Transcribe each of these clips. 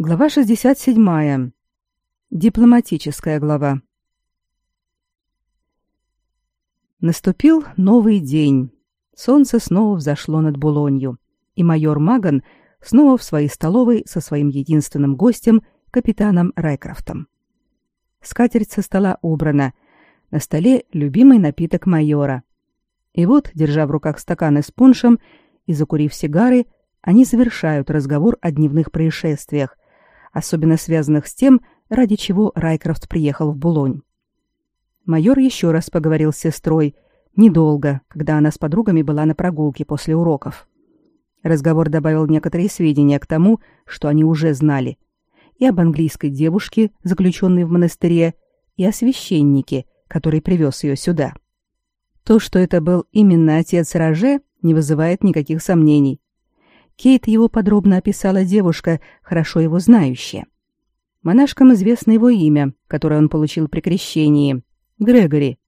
Глава 67. Дипломатическая глава. Наступил новый день. Солнце снова взошло над Булонью, и майор Маган снова в своей столовой со своим единственным гостем, капитаном Райкрафтом. Скатерть со стола убрана. На столе любимый напиток майора. И вот, держа в руках стаканы с пуншем и закурив сигары, они завершают разговор о дневных происшествиях, особенно связанных с тем, ради чего Райкрафт приехал в Булонь. Майор еще раз поговорил с сестрой, недолго, когда она с подругами была на прогулке после уроков. Разговор добавил некоторые сведения к тому, что они уже знали, и об английской девушке, заключенной в монастыре, и о священнике, который привез ее сюда. То, что это был именно отец Роже, не вызывает никаких сомнений. Кейт его подробно описала девушка, хорошо его знающая. Монашкам известно его имя, которое он получил при крещении — Грегори.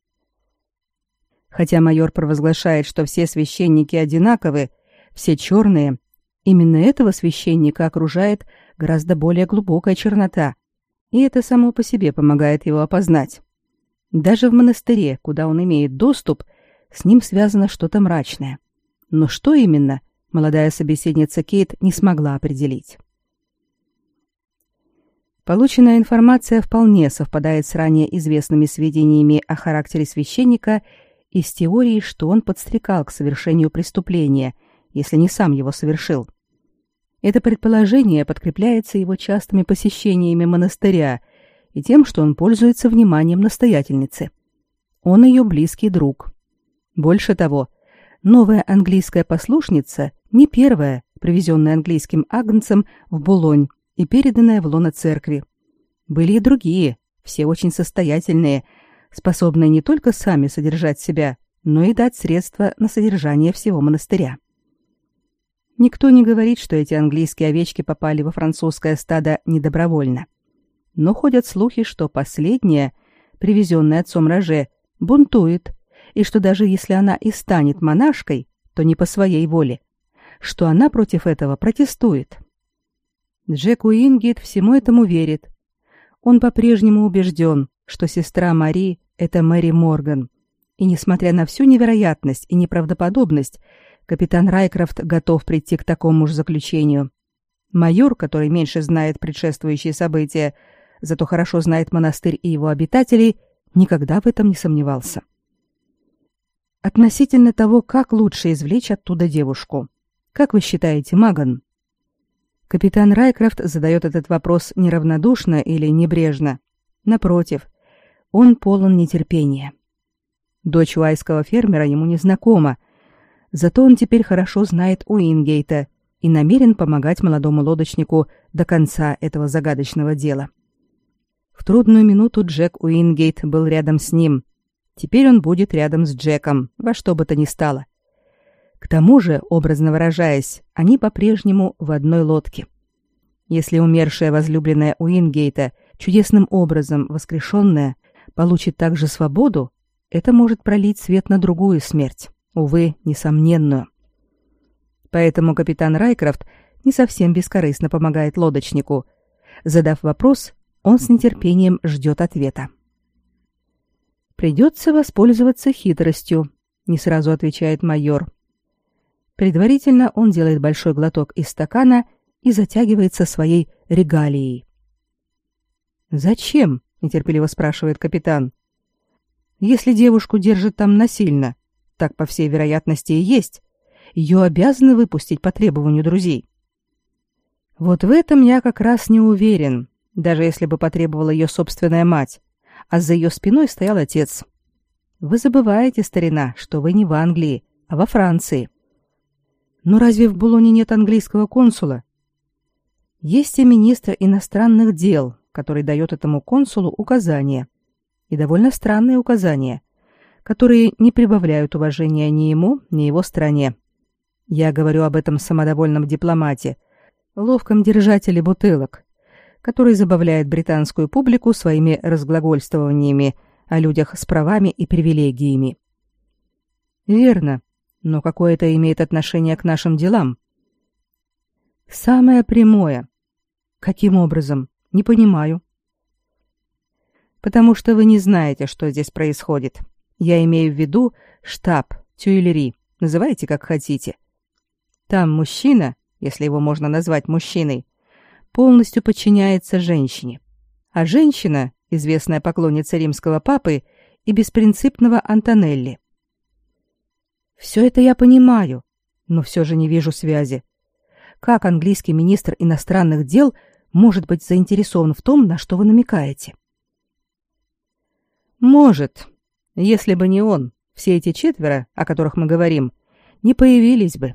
Хотя майор провозглашает, что все священники одинаковы, все черные, именно этого священника окружает гораздо более глубокая чернота, и это само по себе помогает его опознать. Даже в монастыре, куда он имеет доступ, с ним связано что-то мрачное. Но что именно, молодая собеседница Кейт не смогла определить. Полученная информация вполне совпадает с ранее известными сведениями о характере священника и с теорией, что он подстрекал к совершению преступления, если не сам его совершил. Это предположение подкрепляется его частыми посещениями монастыря и тем, что он пользуется вниманием настоятельницы. Он ее близкий друг. Больше того, новая английская послушница не первая, привезенная английским агнцем в Булонь и переданная в лоно церкви. Были и другие, все очень состоятельные, способные не только сами содержать себя, но и дать средства на содержание всего монастыря. Никто не говорит, что эти английские овечки попали во французское стадо недобровольно. Но ходят слухи, что последняя, привезенная отцом Роже, бунтует, и что даже если она и станет монашкой, то не по своей воле, что она против этого протестует. Джек Уингейт всему этому верит. Он по-прежнему убежден, что сестра Мари — это Мэри Морган. И несмотря на всю невероятность и неправдоподобность, капитан Райкрафт готов прийти к такому же заключению. Майор, который меньше знает предшествующие события, зато хорошо знает монастырь и его обитателей, никогда в этом не сомневался. Относительно того, как лучше извлечь оттуда девушку — как вы считаете, Маган? Капитан Райкрафт задает этот вопрос неравнодушно или небрежно. Напротив, он полон нетерпения. Дочь уайского фермера ему не знакома, зато он теперь хорошо знает Уингейта и намерен помогать молодому лодочнику до конца этого загадочного дела. В трудную минуту Джек Уингейт был рядом с ним. Теперь он будет рядом с Джеком, во что бы то ни стало. К тому же, образно выражаясь, они по-прежнему в одной лодке. Если умершая возлюбленная Уингейта, чудесным образом воскрешенная, получит также свободу, это может пролить свет на другую смерть, увы, несомненную. Поэтому капитан Райкрафт не совсем бескорыстно помогает лодочнику. Задав вопрос, он с нетерпением ждет ответа. «Придется воспользоваться хитростью», — не сразу отвечает майор. Предварительно он делает большой глоток из стакана и затягивается своей регалией. «Зачем?» — нетерпеливо спрашивает капитан. «Если девушку держат там насильно, так, по всей вероятности, и есть, ее обязаны выпустить по требованию друзей». Вот в этом я как раз не уверен, даже если бы потребовала ее собственная мать, а за ее спиной стоял отец. Вы забываете, старина, что вы не в Англии, а во Франции. Но разве в Булоне нет английского консула? Есть и министр иностранных дел, который дает этому консулу указания. И довольно странные указания, которые не прибавляют уважения ни ему, ни его стране. Я говорю об этом самодовольном дипломате, ловком держателе бутылок, который забавляет британскую публику своими разглагольствованиями о людях с правами и привилегиями. Верно, но какое это имеет отношение к нашим делам? Самое прямое. Каким образом? Не понимаю. Потому что вы не знаете, что здесь происходит. Я имею в виду штаб, Тюильри, называйте как хотите. Там мужчина, если его можно назвать мужчиной, полностью подчиняется женщине. А женщина, известная поклонница римского папы и беспринципного Антонелли. Все это я понимаю, но все же не вижу связи. Как английский министр иностранных дел может быть заинтересован в том, на что вы намекаете? Может. Если бы не он, все эти четверо, о которых мы говорим, не появились бы.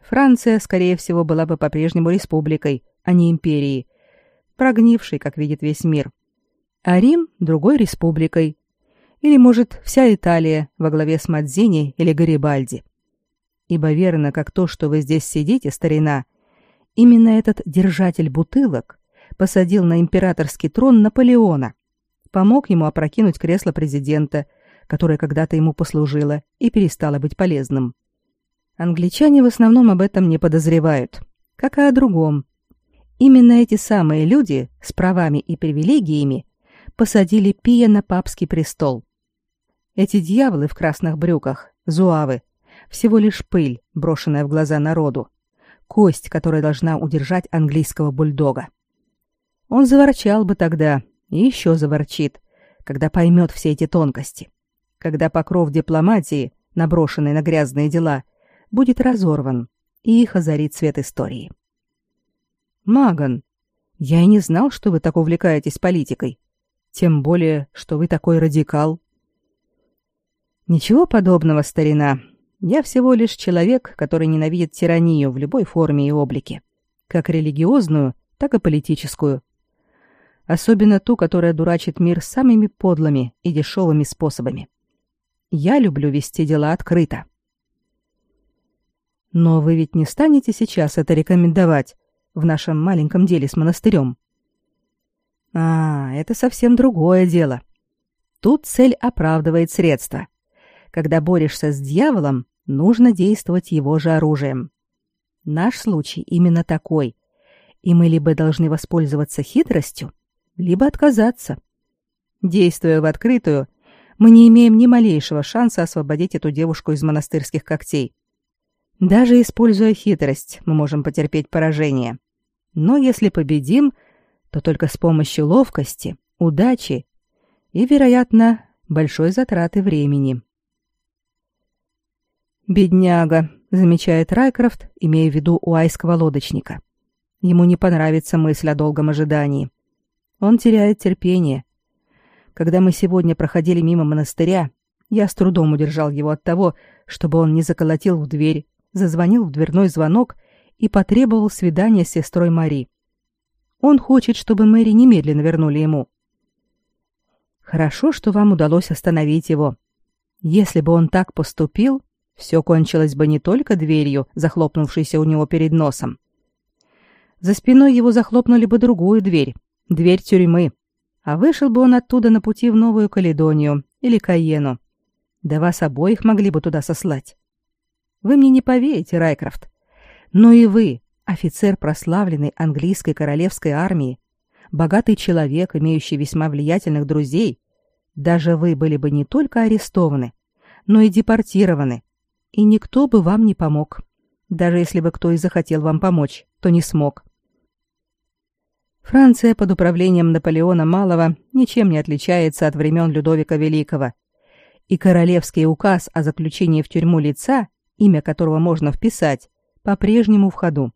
Франция, скорее всего, была бы по-прежнему республикой, а не империей, прогнившей, как видит весь мир. А Рим — другой республикой. Или, может, вся Италия во главе с Мадзини или Гарибальди. Ибо верно, как то, что вы здесь сидите, старина, именно этот держатель бутылок посадил на императорский трон Наполеона, помог ему опрокинуть кресло президента, которое когда-то ему послужило и перестало быть полезным. Англичане в основном об этом не подозревают, как и о другом. Именно эти самые люди с правами и привилегиями посадили Пия на папский престол. Эти дьяволы в красных брюках, зуавы, всего лишь пыль, брошенная в глаза народу, кость, которая должна удержать английского бульдога. Он заворчал бы тогда, и еще заворчит, когда поймет все эти тонкости, когда покров дипломатии, наброшенный на грязные дела, будет разорван, и их озарит свет истории. Маган, я и не знал, что вы так увлекаетесь политикой. Тем более, что вы такой радикал. Ничего подобного, старина. Я всего лишь человек, который ненавидит тиранию в любой форме и облике, как религиозную, так и политическую. Особенно ту, которая дурачит мир самыми подлыми и дешевыми способами. Я люблю вести дела открыто. Но вы ведь не станете сейчас это рекомендовать в нашем маленьком деле с монастырем. А, это совсем другое дело. Тут цель оправдывает средства. Когда борешься с дьяволом, нужно действовать его же оружием. Наш случай именно такой. И мы либо должны воспользоваться хитростью, либо отказаться. Действуя в открытую, мы не имеем ни малейшего шанса освободить эту девушку из монастырских когтей. Даже используя хитрость, мы можем потерпеть поражение. Но если победим, то только с помощью ловкости, удачи и, вероятно, большой затраты времени. «Бедняга», — замечает Райкрофт, имея в виду уайского лодочника. Ему не понравится мысль о долгом ожидании. Он теряет терпение. Когда мы сегодня проходили мимо монастыря, я с трудом удержал его от того, чтобы он не заколотил в дверь зазвонил в дверной звонок и потребовал свидания с сестрой Мари. Он хочет, чтобы Мэри немедленно вернули ему. Хорошо, что вам удалось остановить его. Если бы он так поступил, все кончилось бы не только дверью, захлопнувшейся у него перед носом. За спиной его захлопнули бы другую дверь, дверь тюрьмы, а вышел бы он оттуда на пути в Новую Каледонию или Каену. Да вас обоих могли бы туда сослать. Вы мне не поверите, Райкрофт. Но и вы, офицер прославленной английской королевской армии, богатый человек, имеющий весьма влиятельных друзей, даже вы были бы не только арестованы, но и депортированы, и никто бы вам не помог. Даже если бы кто и захотел вам помочь, то не смог. Франция под управлением Наполеона Малого ничем не отличается от времен Людовика Великого, и королевский указ о заключении в тюрьму лица имя которого можно вписать, по-прежнему в ходу.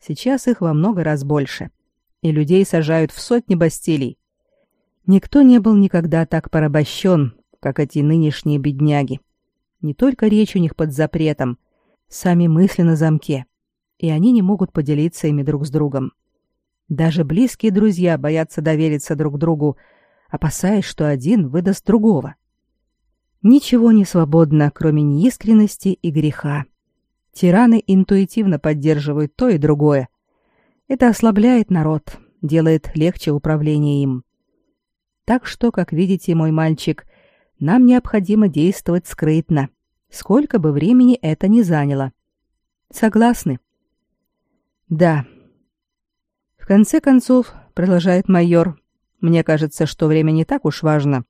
Сейчас их во много раз больше, и людей сажают в сотни бастилий. Никто не был никогда так порабощен, как эти нынешние бедняги. Не только речь у них под запретом, сами мысли на замке, и они не могут поделиться ими друг с другом. Даже близкие друзья боятся довериться друг другу, опасаясь, что один выдаст другого. Ничего не свободно, кроме неискренности и греха. Тираны интуитивно поддерживают то и другое. Это ослабляет народ, делает легче управление им. Так что, как видите, мой мальчик, нам необходимо действовать скрытно, сколько бы времени это ни заняло. Согласны? Да. В конце концов, продолжает майор, мне кажется, что время не так уж важно.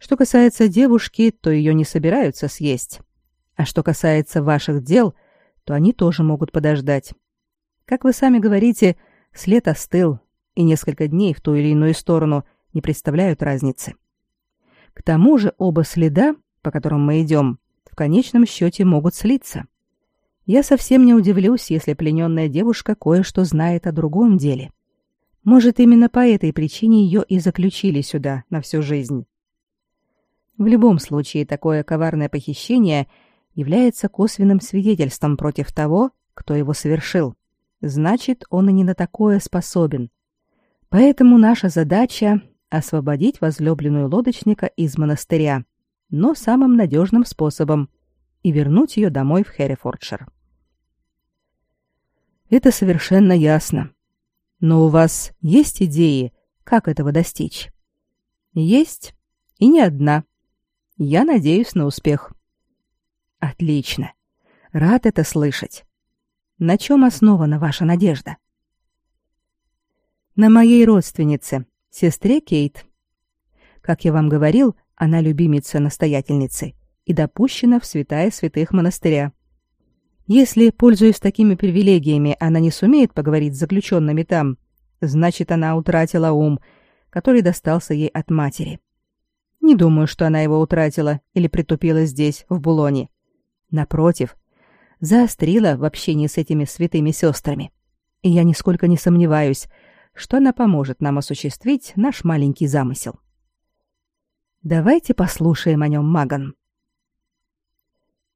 Что касается девушки, то ее не собираются съесть. А что касается ваших дел, то они тоже могут подождать. Как вы сами говорите, след остыл, и несколько дней в ту или иную сторону не представляют разницы. К тому же оба следа, по которым мы идем, в конечном счете могут слиться. Я совсем не удивлюсь, если плененная девушка кое-что знает о другом деле. Может, именно по этой причине ее и заключили сюда на всю жизнь. В любом случае, такое коварное похищение является косвенным свидетельством против того, кто его совершил. Значит, он и не на такое способен. Поэтому наша задача — освободить возлюбленную лодочника из монастыря, но самым надежным способом — и вернуть ее домой в Херрифордшир. Это совершенно ясно. Но у вас есть идеи, как этого достичь? Есть, и не одна. Я надеюсь на успех. Отлично. Рад это слышать. На чем основана ваша надежда? На моей родственнице, сестре Кейт. Как я вам говорил, она любимица настоятельницы и допущена в святая святых монастыря. Если, пользуясь такими привилегиями, она не сумеет поговорить с заключенными там, значит, она утратила ум, который достался ей от матери. Не думаю, что она его утратила или притупила здесь, в Булоне. Напротив, заострила в общении с этими святыми сестрами. И я нисколько не сомневаюсь, что она поможет нам осуществить наш маленький замысел. Давайте послушаем о нем, Маган.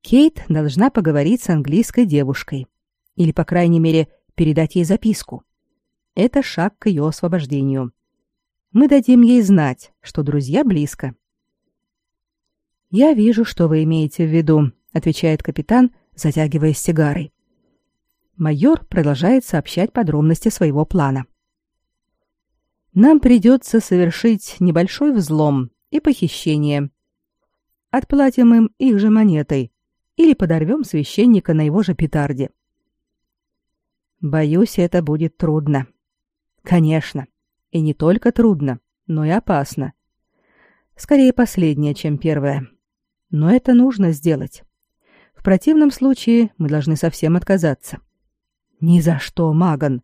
Кейт должна поговорить с английской девушкой. Или, по крайней мере, передать ей записку. Это шаг к ее освобождению. Мы дадим ей знать, что друзья близко. «Я вижу, что вы имеете в виду», — отвечает капитан, затягиваясь сигарой. Майор продолжает сообщать подробности своего плана. «Нам придется совершить небольшой взлом и похищение. Отплатим им их же монетой, или подорвем священника на его же петарде. Боюсь, это будет трудно. Конечно. И не только трудно, но и опасно. Скорее последнее, чем первое. Но это нужно сделать. В противном случае мы должны совсем отказаться. Ни за что, Маган.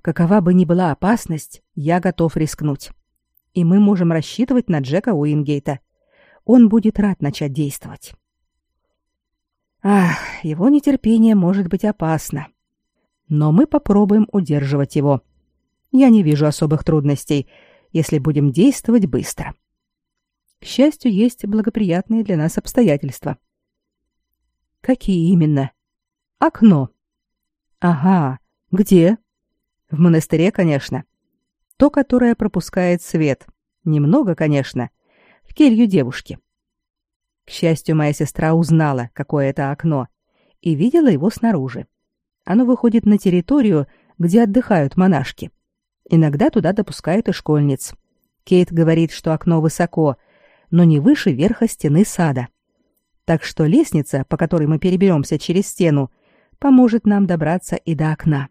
Какова бы ни была опасность, я готов рискнуть. И мы можем рассчитывать на Джека Уингейта. Он будет рад начать действовать. Ах, его нетерпение может быть опасно. Но мы попробуем удерживать его. Я не вижу особых трудностей, если будем действовать быстро. К счастью, есть благоприятные для нас обстоятельства. Какие именно? Окно. Ага. Где? В монастыре, конечно. То, которое пропускает свет. Немного, конечно. В келью девушки. К счастью, моя сестра узнала, какое это окно, и видела его снаружи. Оно выходит на территорию, где отдыхают монашки. Иногда туда допускают и школьниц. Кейт говорит, что окно высоко, но не выше верха стены сада. Так что лестница, по которой мы переберемся через стену, поможет нам добраться и до окна.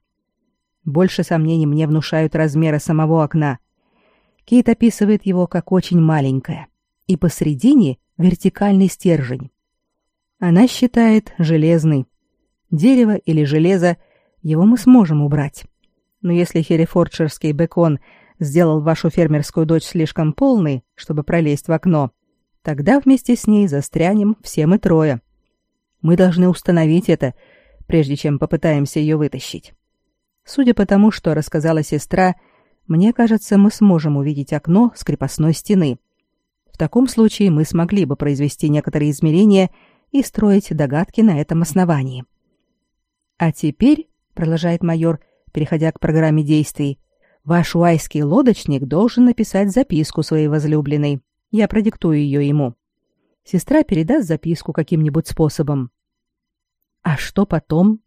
Больше сомнений мне внушают размеры самого окна. Кейт описывает его как очень маленькое, и посредине вертикальный стержень. Она считает железный. Дерево или железо его мы сможем убрать. Но если херефордширский бекон сделал вашу фермерскую дочь слишком полной, чтобы пролезть в окно, тогда вместе с ней застрянем все мы трое. Мы должны установить это, прежде чем попытаемся ее вытащить. Судя по тому, что рассказала сестра, мне кажется, мы сможем увидеть окно с крепостной стены. В таком случае мы смогли бы произвести некоторые измерения и строить догадки на этом основании. А теперь, продолжает майор, переходя к программе действий, ваш уайский лодочник должен написать записку своей возлюбленной. Я продиктую ее ему. Сестра передаст записку каким-нибудь способом. А что потом?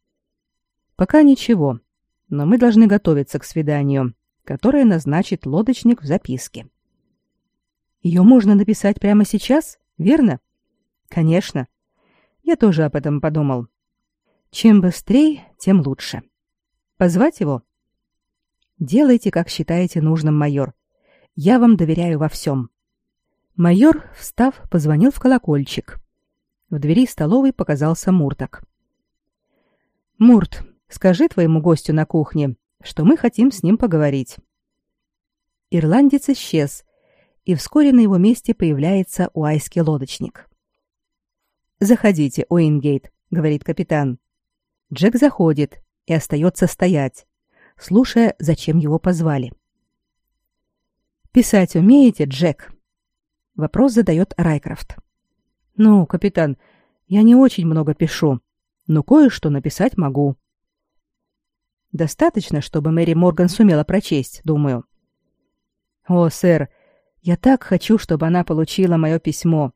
Пока ничего, но мы должны готовиться к свиданию, которое назначит лодочник в записке. Ее можно написать прямо сейчас, верно? Конечно. Я тоже об этом подумал. Чем быстрее, тем лучше. Позвать его? Делайте, как считаете нужным, майор. Я вам доверяю во всем». Майор, встав, позвонил в колокольчик. В двери столовой показался Мурток. «Мурт, скажи твоему гостю на кухне, что мы хотим с ним поговорить». Ирландец исчез, и вскоре на его месте появляется уайский лодочник. «Заходите, Уингейт», — говорит капитан. Джек заходит и остается стоять, слушая, зачем его позвали. «Писать умеете, Джек?» Вопрос задает Райкрафт. «Ну, капитан, я не очень много пишу, но кое-что написать могу». «Достаточно, чтобы Мэри Морган сумела прочесть, думаю». «О, сэр, я так хочу, чтобы она получила мое письмо.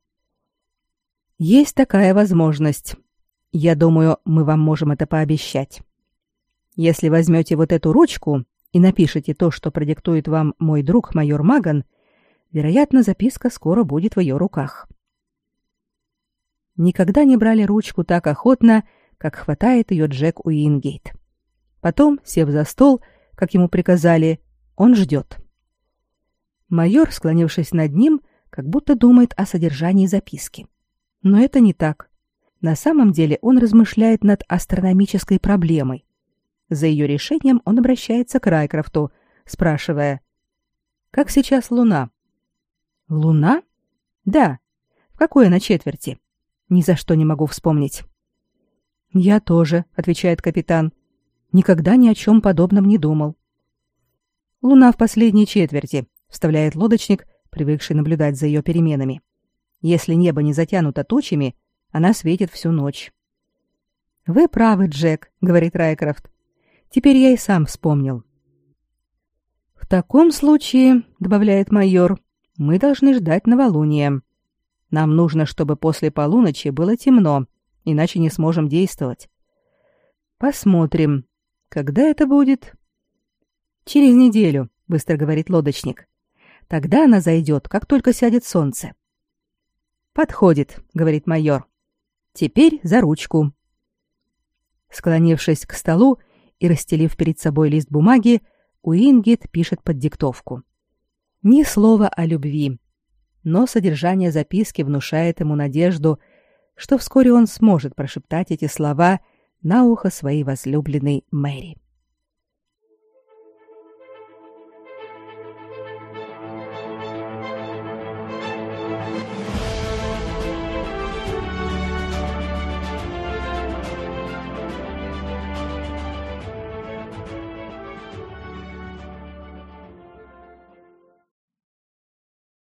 Есть такая возможность. Я думаю, мы вам можем это пообещать. Если возьмете вот эту ручку и напишите то, что продиктует вам мой друг майор Маган, вероятно, записка скоро будет в ее руках. Никогда не брали ручку так охотно, как хватает ее Джек Уингейт. Потом, сев за стол, как ему приказали, он ждет. Майор, склонившись над ним, как будто думает о содержании записки. Но это не так. На самом деле он размышляет над астрономической проблемой. За ее решением он обращается к Райкрафту, спрашивая, «Как сейчас Луна?» «Луна? Да. В какой она четверти?» «Ни за что не могу вспомнить». «Я тоже», — отвечает капитан. «Никогда ни о чем подобном не думал». «Луна в последней четверти», вставляет лодочник, привыкший наблюдать за ее переменами. Если небо не затянуто тучами, она светит всю ночь. Вы правы, Джек, говорит Райкрафт. Теперь я и сам вспомнил. В таком случае, добавляет майор, мы должны ждать новолуния. Нам нужно, чтобы после полуночи было темно, иначе не сможем действовать. Посмотрим. Когда это будет? Через неделю, быстро говорит лодочник. Тогда она зайдет, как только сядет солнце. Подходит, говорит майор. Теперь за ручку. Склонившись к столу и расстелив перед собой лист бумаги, Уингит пишет под диктовку. Ни слова о любви, но содержание записки внушает ему надежду, что вскоре он сможет прошептать эти слова на ухо своей возлюбленной Мэри.